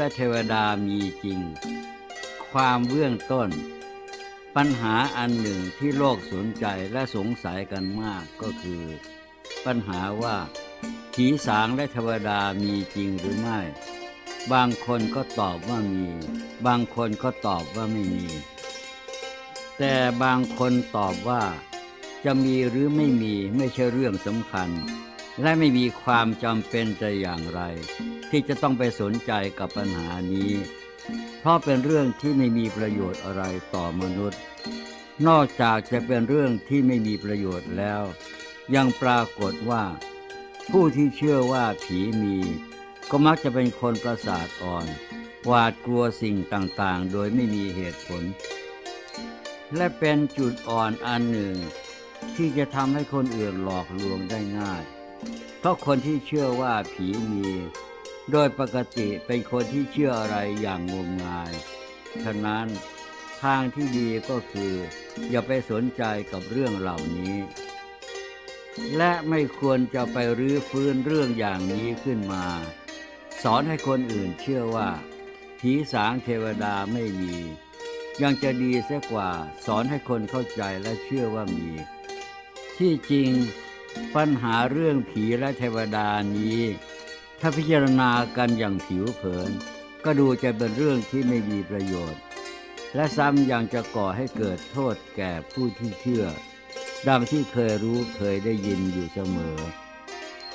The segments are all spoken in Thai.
และเทวดามีจริง ความเบื้องต้น ปัญหาอันหนึ่งที่โลกสนใจและสงสัยกันมากก็คือ ปัญหาว่า ผีสางและเทวดามีจริงหรือไม่ บางคนก็ตอบว่ามี บางคนก็ตอบว่าไม่มี แต่บางคนตอบว่าจะมีหรือไม่มีไม่ใช่เรื่องสำคัญ และไม่มีความจำเป็นแต่อย่างไร ที่จะต้องไปสนใจกับปัญหานี้ เพราะเป็นเรื่องที่ไม่มีประโยชน์อะไรต่อมนุษย์ นอกจากจะเป็นเรื่องที่ไม่มีประโยชน์แล้ว ยังปรากฏว่า ผู้ที่เชื่อว่าผีมี ก็มักจะเป็นคนประสาทอ่อนหวาดกลัวสิ่งต่างๆ โดยไม่มีเหตุผล และเป็นจุดอ่อนอันหนึ่ง ที่จะทำให้คนอื่นหลอกลวงได้ง่าย เพราะคนที่เชื่อว่าผีมี โดยปกติเป็นคนที่เชื่ออะไรอย่างงมงาย ฉะนั้นทางที่ดีก็คือ อย่าไปสนใจกับเรื่องเหล่านี้ และไม่ควรจะไปรื้อฟื้นเรื่องอย่างนี้ขึ้นมา สอนให้คนอื่นเชื่อว่า ผีสางเทวดาไม่มี ยังจะดีเสียกว่าสอนให้คนเข้าใจและเชื่อว่ามี ที่จริง ปัญหาเรื่องผีและเทวดานี้ ถ้าพิจารณากันอย่างผิวเผิน ก็ดูจะเป็นเรื่องที่ไม่มีประโยชน์ และซ้ำยังจะก่อให้เกิดโทษแก่ผู้ที่เชื่อ ดังที่เคยรู้เคยได้ยินอยู่เสมอ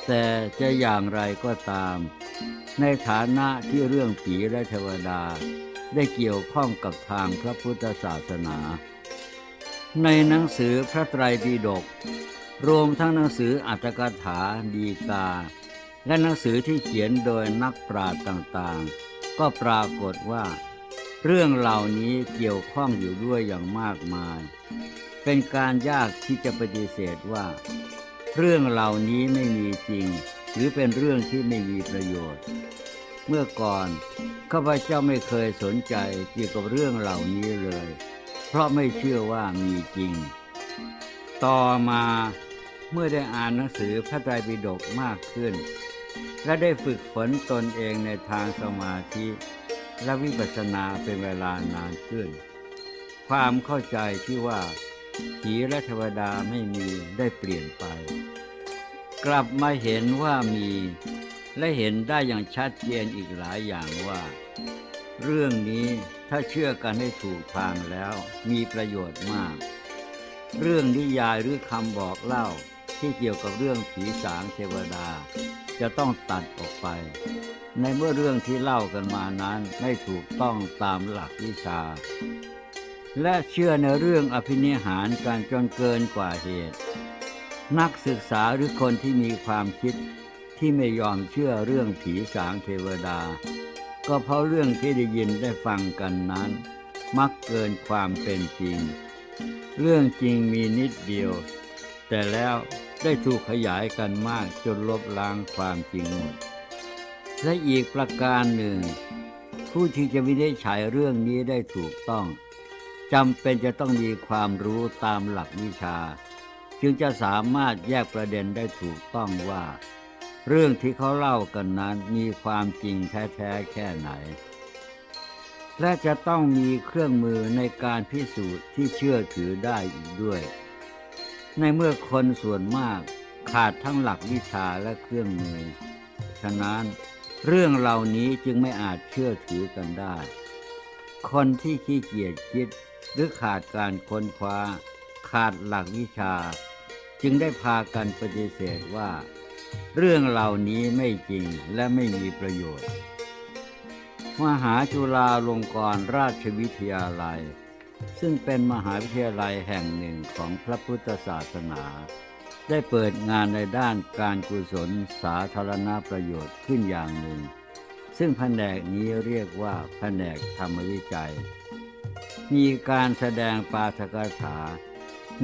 แต่จะอย่างไรก็ตาม ในฐานะที่เรื่องผีและเทวดา ได้เกี่ยวข้องกับทางพระพุทธศาสนา ในหนังสือพระไตรปิฎก รวมทั้งหนังสืออัตถกถาดีกา และหนังสือที่เขียนโดยนักปราชญ์ต่างๆ ก็ปรากฏว่า เรื่องเหล่านี้เกี่ยวข้องอยู่ด้วยอย่างมากมาย เป็นการยากที่จะปฏิเสธว่า เรื่องเหล่านี้ไม่มีจริง หรือเป็นเรื่องที่ไม่มีประโยชน์ เมื่อก่อนข้าพเจ้าไม่เคยสนใจเกี่ยวกับเรื่องเหล่านี้เลย เพราะไม่เชื่อว่ามีจริง ต่อมา เมื่อได้อ่านหนังสือพระไตรปิฎกมากขึ้น และได้ฝึกฝนตนเองในทางสมาธิและวิปัสสนาเป็นเวลานานขึ้น ความเข้าใจที่ว่าผีและเทวดาไม่มีได้เปลี่ยนไป กลับมาเห็นว่ามี และเห็นได้อย่างชัดเจนอีกหลายอย่างว่า เรื่องนี้ถ้าเชื่อกันให้ถูกทางแล้วมีประโยชน์มาก เรื่องนิยายหรือคำบอกเล่า ที่เกี่ยวกับเรื่องผีสางเทวดา จะต้องตัดออกไป ในเมื่อเรื่องที่เล่ากันมานั้นไม่ถูกต้องตามหลักวิชา และเชื่อในเรื่องอภินิหารการจนเกินกว่าเหตุ นักศึกษาหรือคนที่มีความคิดที่ไม่ยอมเชื่อเรื่องผีสางเทวดา ก็เพราะเรื่องที่ได้ยินได้ฟังกันนั้น มักเกินความเป็นจริง เรื่องจริงมีนิดเดียว แต่แล้ว ได้ถูกขยายกันมากจนลบล้างความจริงหมดและอีกประการหนึ่ง ผู้ที่จะวินิจฉัยเรื่องนี้ได้ถูกต้องจำเป็นจะต้องมีความรู้ตามหลักวิชา จึงจะสามารถแยกประเด็นได้ถูกต้องว่า เรื่องที่เขาเล่ากันนั้นมีความจริงแท้ๆแค่ไหน และจะต้องมีเครื่องมือในการพิสูจน์ที่เชื่อถือได้อีกด้วย ในเมื่อคนส่วนมากขาดทั้งหลักวิชาและเครื่องมือ ฉะนั้นเรื่องเหล่านี้จึงไม่อาจเชื่อถือกันได้ คนที่ขี้เกียจคิดหรือขาดการค้นคว้า ขาดหลักวิชา จึงได้พากันปฏิเสธว่า เรื่องเหล่านี้ไม่จริงและไม่มีประโยชน์ มหาจุฬาลงกรณราชวิทยาลัย ซึ่งเป็นมหาวิทยาลัยแห่งหนึ่งของพระพุทธศาสนา ได้เปิดงานในด้านการกุศลสาธารณประโยชน์ขึ้นอย่างหนึ่ง ซึ่งแผนกนี้เรียกว่าแผนกธรรมวิจัย มีการแสดงปาฐกถา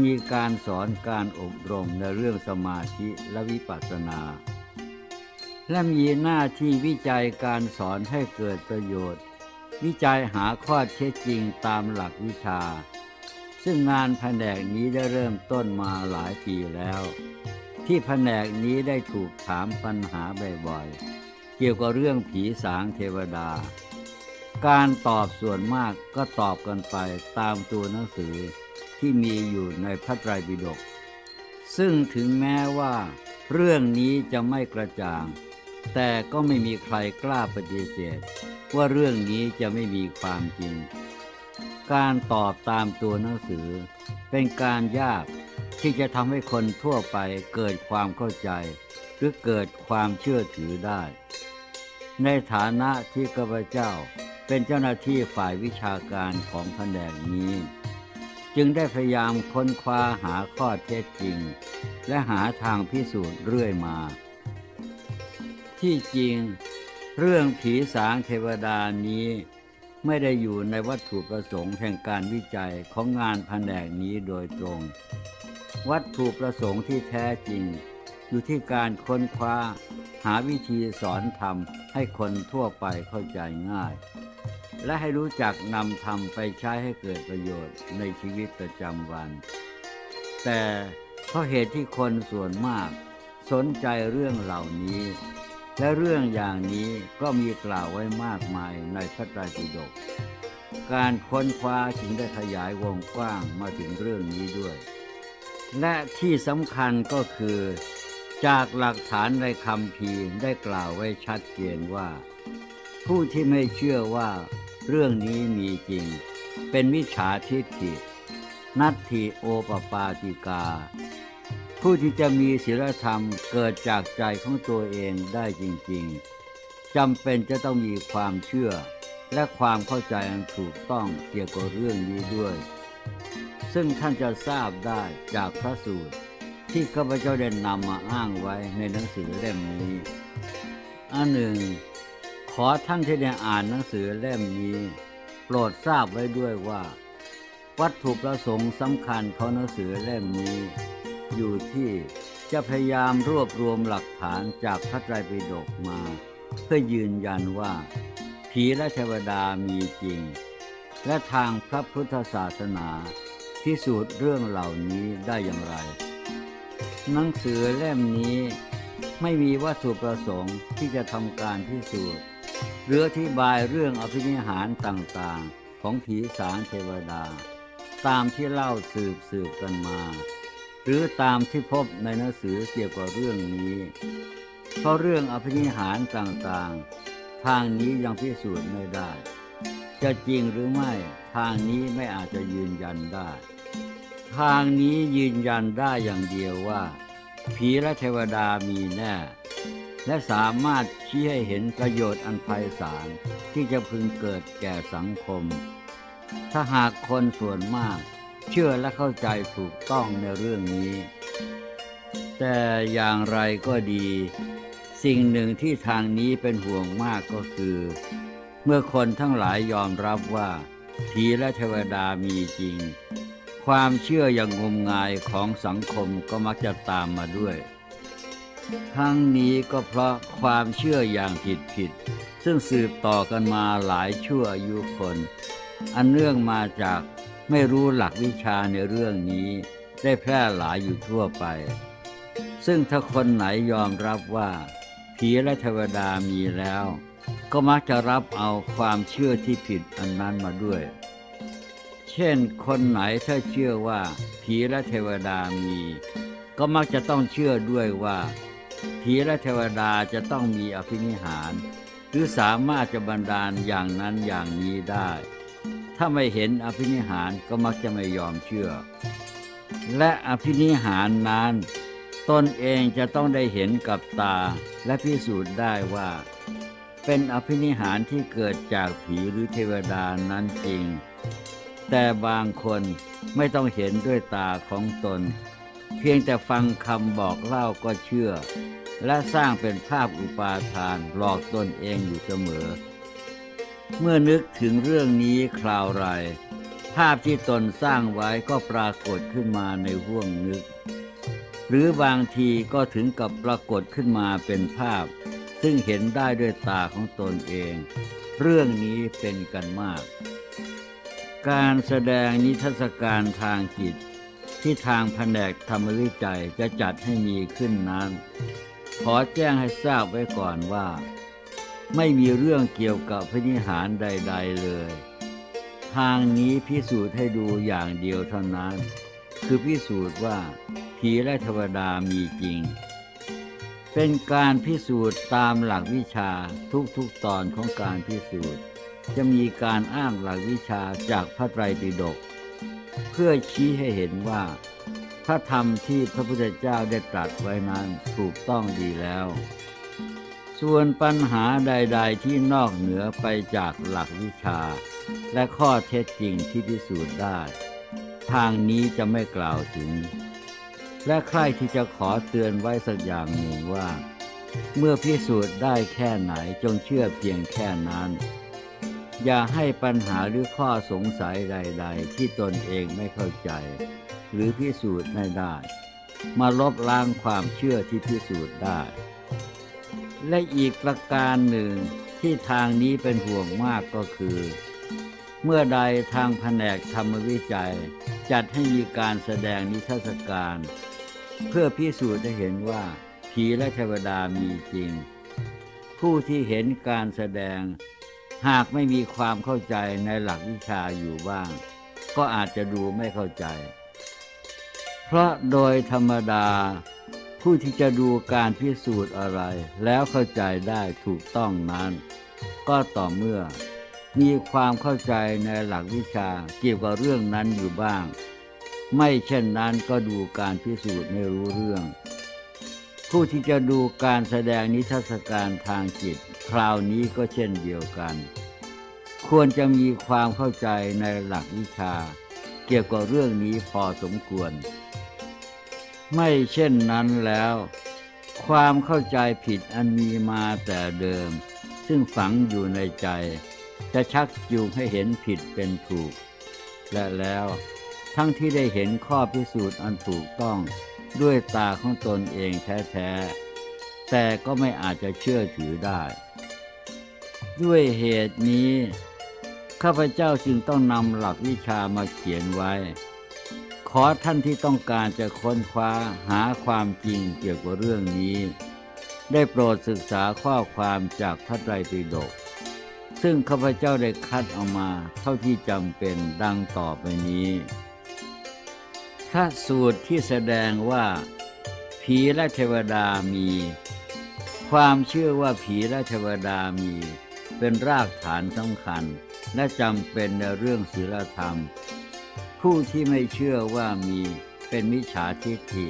มีการสอนการอบรมในเรื่องสมาธิและวิปัสสนาและมีหน้าที่วิจัยการสอนให้เกิดประโยชน์ วิจัยหาข้อเท็จจริงตามหลักวิชา ซึ่งงานแผนกนี้ได้เริ่มต้นมาหลายปีแล้ว ที่แผนกนี้ได้ถูกถามปัญหาบ่อยๆ เกี่ยวกับเรื่องผีสางเทวดา การตอบส่วนมากก็ตอบกันไปตามตัวหนังสือที่มีอยู่ในพระไตรปิฎกซึ่งถึงแม้ว่า เรื่องนี้จะไม่กระจ่าง แต่ก็ไม่มีใครกล้าปฏิเสธ ว่าเรื่องนี้จะไม่มีความจริง การตอบตามตัวหนังสือ เป็นการยากที่จะทำให้คนทั่วไปเกิดความเข้าใจ หรือเกิดความเชื่อถือได้ ในฐานะที่ข้าพเจ้าเป็นเจ้าหน้าที่ฝ่ายวิชาการของแผนกนี้ จึงได้พยายามค้นคว้าหาข้อเท็จจริง และหาทางพิสูจน์เรื่อยมา ที่จริง เรื่องผีสางเทวดานี้ไม่ได้อยู่ในวัตถุประสงค์แห่งการวิจัยของงานแผนกนี้โดยตรง วัตถุประสงค์ที่แท้จริง อยู่ที่การค้นคว้า หาวิธีสอนธรรมให้คนทั่วไปเข้าใจง่าย และให้รู้จักนำธรรมไปใช้ให้เกิดประโยชน์ในชีวิตประจำวัน แต่เพราะเหตุที่คนส่วนมาก สนใจเรื่องเหล่านี้ และเรื่องอย่างนี้ก็มีกล่าวไว้มากมายในพระไตรปิฎกการค้นคว้าจึงได้ขยายวงกว้างมาถึงเรื่องนี้ด้วย และที่สำคัญก็คือ จากหลักฐานในคำพีได้กล่าวไว้ชัดเจนว่า ผู้ที่ไม่เชื่อว่าเรื่องนี้มีจริง เป็นมิจฉาทิฏฐินัตถิโอปปาติกา ผู้ที่จะมีศีลธรรมเกิดจากใจของตัวเองได้จริงๆจำเป็นจะต้องมีความเชื่อ และความเข้าใจอันถูกต้องเกี่ยวกับเรื่องนี้ด้วย ซึ่งท่านจะทราบได้จากพระสูตร ที่ข้าพเจ้าได้นำมาอ้างไว้ในหนังสือเล่มนี้อันหนึ่ง ขอท่านที่ได้อ่านหนังสือเล่มนี้ โปรดทราบไว้ด้วยว่า วัตถุประสงค์สำคัญของหนังสือเล่มนี้ อยู่ที่จะพยายามรวบรวมหลักฐานจากพระไตรปิฎกมา เพื่อยืนยันว่าผีและเทวดามีจริง และทางพระพุทธศาสนาพิสูจน์เรื่องเหล่านี้ได้อย่างไร หนังสือเล่มนี้ไม่มีวัตถุประสงค์ที่จะทำการพิสูจน์หรืออธิบายเรื่องอภินิหารต่างๆ ของผีสางเทวดา ตามที่เล่าสืบสืบกันมา หรือตามที่พบในหนังสือเกี่ยวกับเรื่องนี้ เพราะเรื่องอภินิหารต่างๆ ทางนี้ยังพิสูจน์ไม่ได้ จะจริงหรือไม่ทางนี้ไม่อาจจะยืนยันได้ ทางนี้ยืนยันได้อย่างเดียวว่า ผีและเทวดามีแน่ และสามารถชี้ให้เห็นประโยชน์อันไพศาลที่จะพึงเกิดแก่สังคม ถ้าหากคนส่วนมาก เชื่อและเข้าใจถูกต้องในเรื่องนี้ แต่อย่างไรก็ดี สิ่งหนึ่งที่ทางนี้เป็นห่วงมากก็คือ เมื่อคนทั้งหลายยอมรับว่า ผีและเทวดามีจริง ความเชื่ออย่างงมงายของสังคมก็มักจะตามมาด้วย ทั้งนี้ก็เพราะความเชื่ออย่างผิดผิดๆซึ่งสืบต่อกันมาหลายชั่วอายุคน อันเนื่องมาจาก ไม่รู้หลักวิชาในเรื่องนี้ ได้แพร่หลายอยู่ทั่วไป ซึ่งถ้าคนไหนยอมรับว่า ผีและเทวดามีแล้ว ก็มักจะรับเอาความเชื่อที่ผิดอันนั้นมาด้วย เช่น คนไหนถ้าเชื่อว่า ผีและเทวดามี ก็มักจะต้องเชื่อด้วยว่า ผีและเทวดาจะต้องมีอภินิหาร หรือสามารถจะบันดาลอย่างนั้นอย่างนี้ได้ ถ้าไม่เห็นอภินิหารก็มักจะไม่ยอมเชื่อ และอภินิหารนั้นตนเองจะต้องได้เห็นกับตาและพิสูจน์ได้ว่า เป็นอภินิหารที่เกิดจากผีหรือเทวดานั้นจริง แต่บางคนไม่ต้องเห็นด้วยตาของตน เพียงแต่ฟังคำบอกเล่าก็เชื่อ และสร้างเป็นภาพอุปาทานหลอกตนเองอยู่เสมอ เมื่อนึกถึงเรื่องนี้คราวไร ภาพที่ตนสร้างไว้ก็ปรากฏขึ้นมาในห่วงนึก หรือบางทีก็ถึงกับปรากฏขึ้นมาเป็นภาพ ซึ่งเห็นได้ด้วยตาของตนเอง เรื่องนี้เป็นกันมาก การแสดงนิทรรศการทางจิต ที่ทางแผนกธรรมวิจัยจะจัดให้มีขึ้นนั้น ขอแจ้งให้ทราบไว้ก่อนว่า ไม่มีเรื่องเกี่ยวกับพนิหารใด ๆเลย ทางนี้พิสูจน์ให้ดูอย่างเดียวเท่านั้น คือพิสูจน์ว่าผีและเทวดามีจริง เป็นการพิสูจน์ตามหลักวิชาทุกๆตอนของการพิสูจน์ จะมีการอ้างหลักวิชาจากพระไตรปิฎกเพื่อชี้ให้เห็นว่าพระธรรมที่พระพุทธเจ้าได้ตรัสไว้นั้นถูกต้องดีแล้ว ส่วนปัญหาใด ๆ ที่นอกเหนือไปจากหลักวิชา และข้อเท็จจริงที่พิสูจน์ได้ ทางนี้จะไม่กล่าวถึง และใครที่จะขอเตือนไว้สักอย่างหนึ่งว่า เมื่อพิสูจน์ได้แค่ไหนจงเชื่อเพียงแค่นั้น อย่าให้ปัญหาหรือข้อสงสัยใด ๆ ที่ตนเองไม่เข้าใจ หรือพิสูจน์ไม่ได้ มาลบล้างความเชื่อที่พิสูจน์ได้ และอีกประการหนึ่งที่ทางนี้เป็นห่วงมากก็คือ เมื่อใดทางแผนกธรรมวิจัย จัดให้มีการแสดงนิทรรศการ เพื่อพิสูจน์ให้เห็นว่าผีและเทวดามีจริง ผู้ที่เห็นการแสดง หากไม่มีความเข้าใจในหลักวิชาอยู่บ้าง ก็อาจจะดูไม่เข้าใจ เพราะโดยธรรมดา ผู้ที่จะดูการพิสูจน์อะไร แล้วเข้าใจได้ถูกต้องนั้น ก็ต่อเมื่อ มีความเข้าใจในหลักวิชาเกี่ยวกับเรื่องนั้นอยู่บ้าง ไม่เช่นนั้นก็ดูการพิสูจน์ไม่รู้เรื่อง ผู้ที่จะดูการแสดงนิทรรศการทางจิต คราวนี้ก็เช่นเดียวกัน ควรจะมีความเข้าใจในหลักวิชา เกี่ยวกับเรื่องนี้พอสมควร ไม่เช่นนั้นแล้ว ความเข้าใจผิดอันมีมาแต่เดิม ซึ่งฝังอยู่ในใจ จะชักจูงให้เห็นผิดเป็นถูก และแล้วทั้งที่ได้เห็นข้อพิสูจน์อันถูกต้องด้วยตาของตนเองแท้ๆ แต่ก็ไม่อาจจะเชื่อถือได้ ด้วยเหตุนี้ ข้าพเจ้าจึงต้องนำหลักวิชามาเขียนไว้ ขอท่านที่ต้องการจะค้นคว้าหาความจริงเกี่ยวกับเรื่องนี้ ได้โปรดศึกษาข้อความจากพระไตรปิฎกซึ่งข้าพเจ้าได้คัดเอามาเท่าที่จำเป็นดังต่อไปนี้พระสูตรที่แสดงว่า ผีและเทวดามี ความเชื่อว่าผีและเทวดามี เป็นรากฐานสำคัญ และจำเป็นในเรื่องศีลธรรม ผู้ที่ไม่เชื่อว่ามีเป็นมิจฉาทิฏฐิ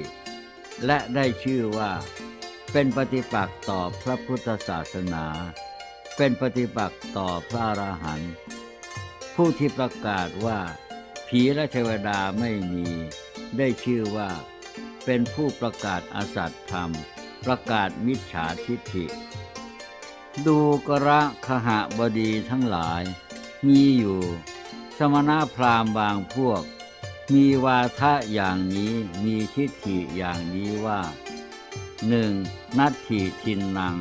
และได้ชื่อว่า เป็นปฏิปักษ์ต่อพระพุทธศาสนา เป็นปฏิปักษ์ต่อพระอรหันต์ผู้ที่ประกาศว่า ผีและเทวดาไม่มี ได้ชื่อว่า เป็นผู้ประกาศอสัตธรรม ประกาศมิจฉาทิฏฐิ ดูกระขหบดีทั้งหลาย มีอยู่ มณพราหมณ์บางพวก มีวาทะอย่างนี้มีทิฏฐิอย่างนี้ว่าหนึ่งนัตถิทินนัง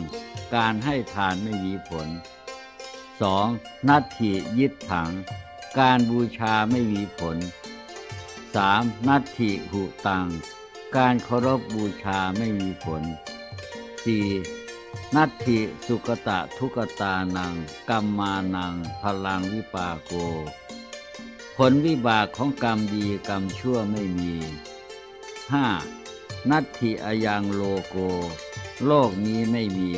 การให้ทานไม่มีผล 2. นัตถิยิดถัง การบูชาไม่มีผล 3. นัตถิหุตัง การเคารพบูชาไม่มีผล 4. นัตถิสุกตะทุกตานัง กัมมานัง พลังวิปาโก ลวิบากของกรรมดีกรรมชั่วไม่มี 5. นัตถิอยังโลโก โลกนี้ไม่มี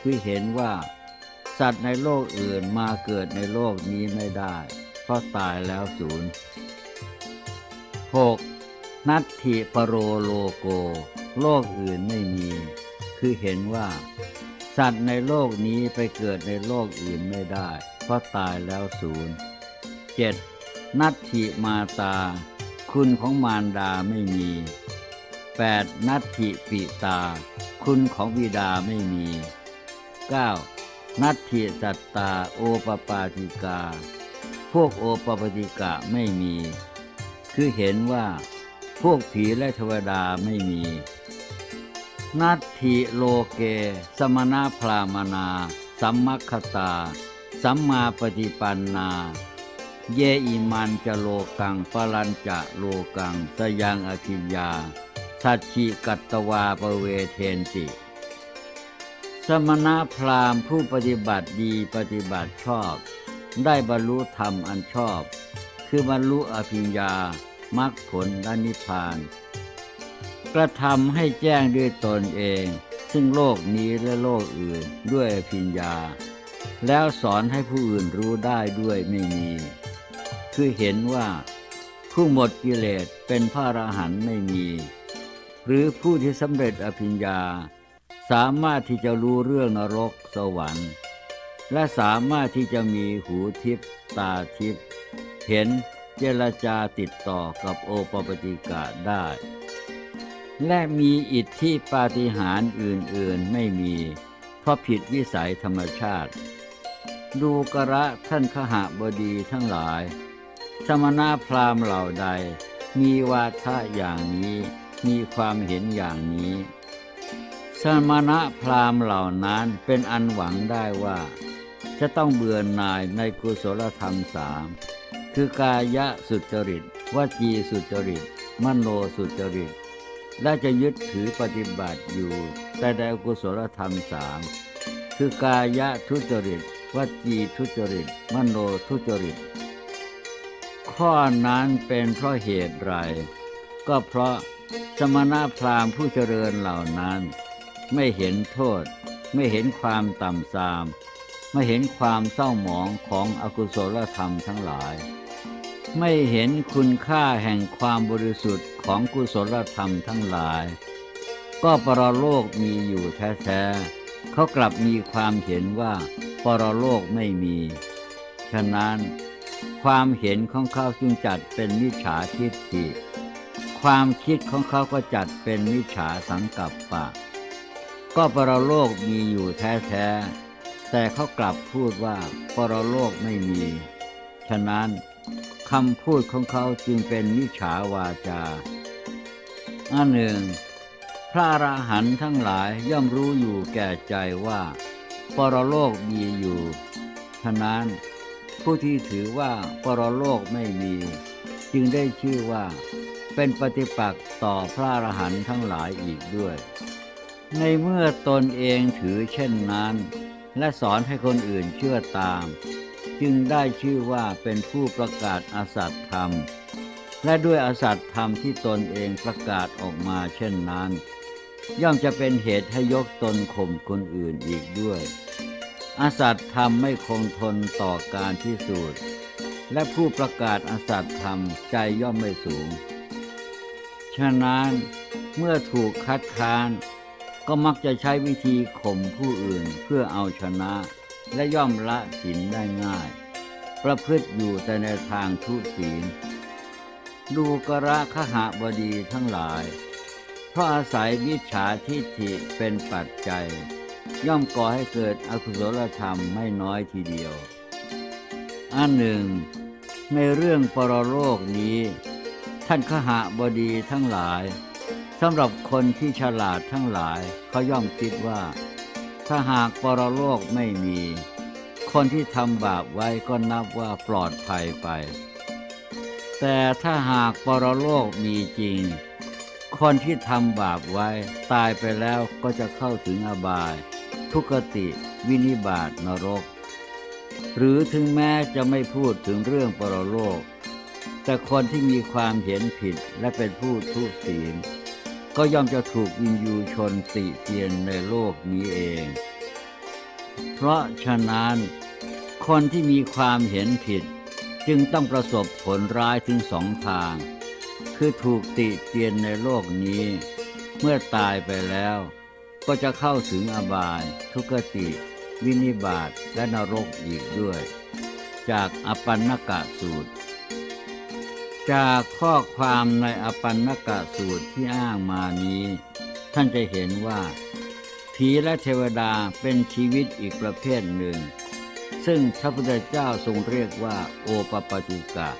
คือเห็นว่า สัตว์ในโลกอื่นมาเกิดในโลกนี้ไม่ได้ เพราะตายแล้วศูนย์ 6. นัตถิปโรโลโก โลกอื่นไม่มี คือเห็นว่า สัตว์ในโลกนี้ไปเกิดในโลกอื่นไม่ได้ เพราะตายแล้วศูนย์ 7. นัตถิมาตา คุณของมารดาไม่มี 8. นัตถิปิตา คุณของบิดาไม่มี 9. นัตถิสัตตาโอปปาติกา พวกโอปปาติกะไม่มี คือเห็นว่า พวกผีและเทวดาไม่มี นัตถิโลเก สมณพรามนา สัมมัคคตา สัมมาปฏิปันนา เยอิมันจะโลกังปรัญจะโลกังสยังอคิยาสัจฉิกัตตวาปเวเทนติ สมณะพราหมณ์ผู้ปฏิบัติดีปฏิบัติชอบ ได้บรรลุธรรมอันชอบ คือบรรลุอภิญญามรรคผลและนิพพาน กระทำให้แจ้งด้วยตนเอง ซึ่งโลกนี้และโลกอื่นด้วยอภิญญา แล้วสอนให้ผู้อื่นรู้ได้ด้วยไม่มี คือเห็นว่าผู้หมดกิเลสเป็นพระอรหันต์ไม่มี หรือผู้ที่สำเร็จอภิญญา สามารถที่จะรู้เรื่องนรกสวรรค์ และสามารถที่จะมีหูทิพตาทิพเห็นเจรจาติดต่อกับโอปปติกะได้ และมีอิทธิปาฏิหาริย์อื่นๆไม่มี เพราะผิดวิสัยธรรมชาติ ดูกระท่านขหบดีทั้งหลาย สมณพราหมณ์เหล่าใด มีวาทะอย่างนี้ มีความเห็นอย่างนี้ สมณพราหมณ์เหล่านั้นเป็นอันหวังได้ว่า จะต้องเบื่อหน่ายในกุศลธรรมสามคือกายะสุจริตวจีสุจริต มโนสุจริต และจะยึดถือปฏิบัติอยู่ แต่ในกุศลธรรมสามคือกายะทุจริตวจีทุจริต มโนทุจริต ข้อนั้นเป็นเพราะเหตุไร ก็เพราะสมณพราหมณ์ผู้เจริญเหล่านั้น ไม่เห็นโทษ ไม่เห็นความต่ำทราม ไม่เห็นความเศร้าหมองของอกุศลธรรมทั้งหลาย ไม่เห็นคุณค่าแห่งความบริสุทธิ์ของกุศลธรรมทั้งหลาย ก็ปรโลกมีอยู่แท้ๆเขากลับมีความเห็นว่าปรโลกไม่มี ฉะนั้น ความเห็นของเขาจึงจัดเป็นมิจฉาทิฏฐิ ความคิดของเขาก็จัดเป็นมิจฉาสังกัปปะ ก็ปรโลกมีอยู่แท้ๆ แต่เขากลับพูดว่าปรโลกไม่มี ฉะนั้นคำพูดของเขาจึงเป็นมิจฉาวาจา อันหนึ่ง พระอราหันต์ทั้งหลายย่อมรู้อยู่แก่ใจว่า ปรโลกมีอยู่ ฉะนั้น ผู้ที่ถือว่าปรโลกไม่มี จึงได้ชื่อว่าเป็นปฏิปักษ์ต่อพระอรหันต์ทั้งหลายอีกด้วย ในเมื่อตนเองถือเช่นนั้น และสอนให้คนอื่นเชื่อตาม จึงได้ชื่อว่าเป็นผู้ประกาศอสัตธรรม และด้วยอสัตธรรมที่ตนเองประกาศออกมาเช่นนั้น ย่อมจะเป็นเหตุให้ยกตนข่มคนอื่นอีกด้วย อสัตธรรมไม่คงทนต่อการพิสูจน์ และผู้ประกาศอสัตธรรมใจย่อมไม่สูง ฉะนั้นเมื่อถูกคัดค้าน ก็มักจะใช้วิธีข่มผู้อื่นเพื่อเอาชนะ และย่อมละศีลได้ง่าย ประพฤติอยู่แต่ในทางทุศีล ดูกระขหบดีทั้งหลาย เพราะอาศัยมิจฉาทิฏฐิเป็นปัจจัย ย่อมก่อให้เกิดอกุศลธรรมไม่น้อยทีเดียว อันหนึ่ง ในเรื่องปรโลกนี้ ท่านขหบดีทั้งหลายสำหรับคนที่ฉลาดทั้งหลายเขาย่อมคิดว่า ถ้าหากปรโลกไม่มี คนที่ทำบาปไว้ก็นับว่าปลอดภัยไป แต่ถ้าหากปรโลกมีจริงคนที่ทำบาปไว้ตายไปแล้วก็จะเข้าถึงอบาย ทุกติวินิบาตนรก หรือถึงแม้จะไม่พูดถึงเรื่องปรโลก แต่คนที่มีความเห็นผิดและเป็นผู้ทุศีล ก็ย่อมจะถูกวินยูชนติเตียนในโลกนี้เอง เพราะฉะนั้น คนที่มีความเห็นผิดจึงต้องประสบผลร้ายถึงสองทาง คือถูกติเตียนในโลกนี้ เมื่อตายไปแล้ว ก็จะเข้าถึงอบายทุกติ วินิบาตและนรกอีกด้วย จากอปันนกะสูตร จากข้อความในอปันนกะสูตรที่อ้างมานี้ ท่านจะเห็นว่า ผีและเทวดาเป็นชีวิตอีกประเภทหนึ่ง ซึ่งพระพุทธเจ้าทรงเรียกว่า โอปปจิกะ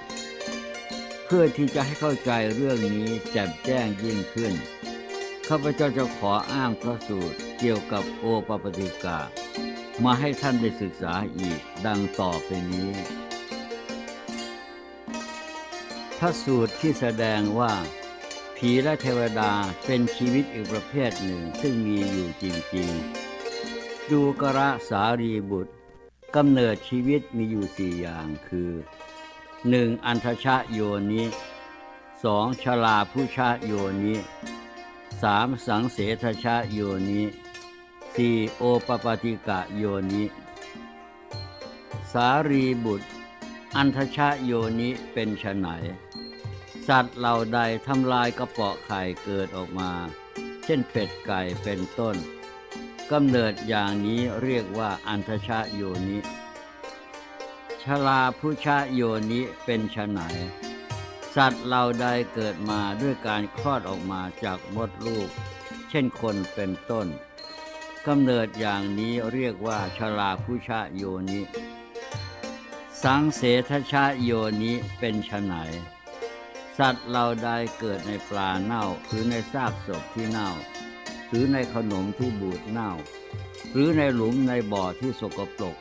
เพื่อที่จะให้เข้าใจเรื่องนี้แจ่มแจ้งยิ่งขึ้น ข้าพเจ้าจะขออ้างพระสูตรเกี่ยวกับโอปปติกา มาให้ท่านได้ศึกษาอีกดังต่อไปนี้ พระสูตรที่แสดงว่า ผีและเทวดาเป็นชีวิตอีกประเภทหนึ่งซึ่งมีอยู่จริงๆ ดูกระสารีบุตรกำเนิดชีวิตมีอยู่สี่อย่างคือ 1. อันทชะโยนิ 2. ชลาผู้ชะโยนิ 3. สังเสทชะโยนิ 4. โอปปติกะโยนิ สารีบุตร อันทชะโยนิเป็นไฉนสัตว์เหล่าใดทำลายกระเปาะไข่เกิดออกมา เช่นเป็ดไก่เป็นต้นกำเนิดอย่างนี้เรียกว่าอันทชะโยนิชลาผู้ชะโยนิเป็นไฉน สัตว์เหล่าใดเกิดมาด้วยการคลอดออกมาจากมดลูก เช่นคนเป็นต้นกำเนิดอย่างนี้เรียกว่าชลาผู้ชะโยนิ สังเสทชะโยนิเป็นไฉนสัตว์เหล่าใดเกิดในปลาเน่าหรือในซากศพที่เน่า หรือในขนมที่บูดเน่า หรือในหลุมในบ่อที่สกปรก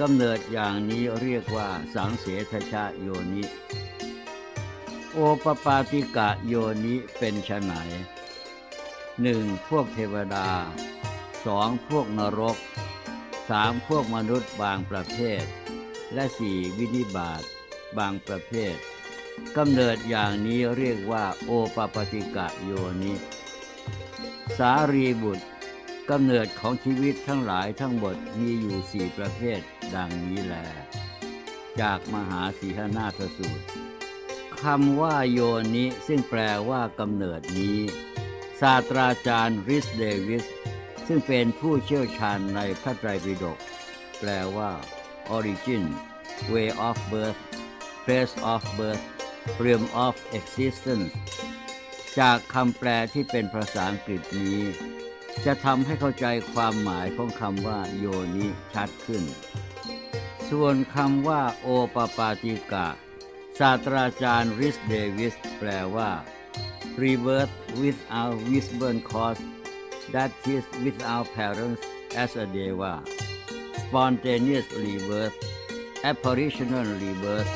กำเนิดอย่างนี้เรียกว่าสังเสทชะโยนิ โอปปาติกะโยนิเป็นไฉนหนึ่งพวกเทวดาสองพวกนรกสามพวกมนุษย์บางประเภท และสี่วินิบาตบางประเภทกำเนิดอย่างนี้เรียกว่า โอปปาติกะโยนิ สารีบุตรกำเนิดของชีวิตทั้งหลายทั้งหมดมีอยู่สี่ประเภทดังนี้แล จากมหาสีหนาทสูตร คำว่าโยนิซึ่งแปลว่ากำเนิดนี้ ศาสตราจารย์ริสเดวิส ซึ่งเป็นผู้เชี่ยวชาญในพระไตรปิฎกแปลว่า origin way of birth place of birth realm of existence จากคำแปลที่เป็นภาษาอังกฤษนี้ จะทำให้เข้าใจความหมายของคำว่าโยนิชัดขึ้น ส่วนคำว่าโอปปาติกะ ศาสตราจารย์ริสเดวิสแปลว่า rebirth without visible cause that is without parents as a deva spontaneous rebirth apparitional rebirth